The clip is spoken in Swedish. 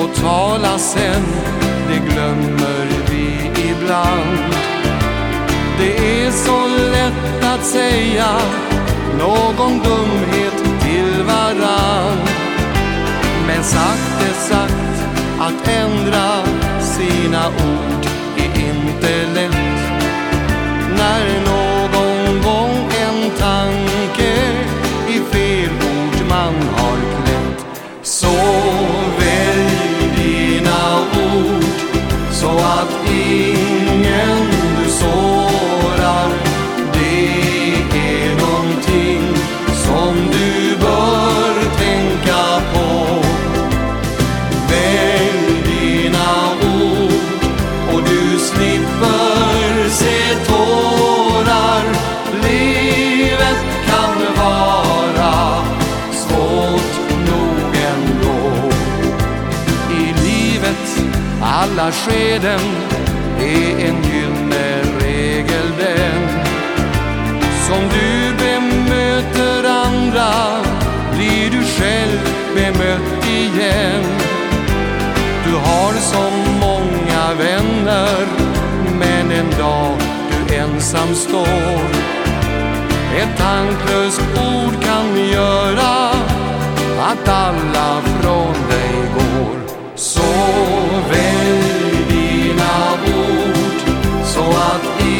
Och tala sen, det glömmer vi ibland. Det är så lätt att säga någon dumhet till varann. Men sagt är sagt, att ändra sina ord är inte lätt. När någon gång en tanke i fel ord man har klätt. Så att ingen du sårar. Det är någonting som du bör tänka på. Välj dina ord och du slipper se tårar. Livet kan vara svårt nog ändå. I livet alla skeden är en gyllene regel den. Som du bemöter andra blir du själv bemött igen. Du har så många vänner men en dag du ensam står. Ett tanklöst ord kan göra att alla of the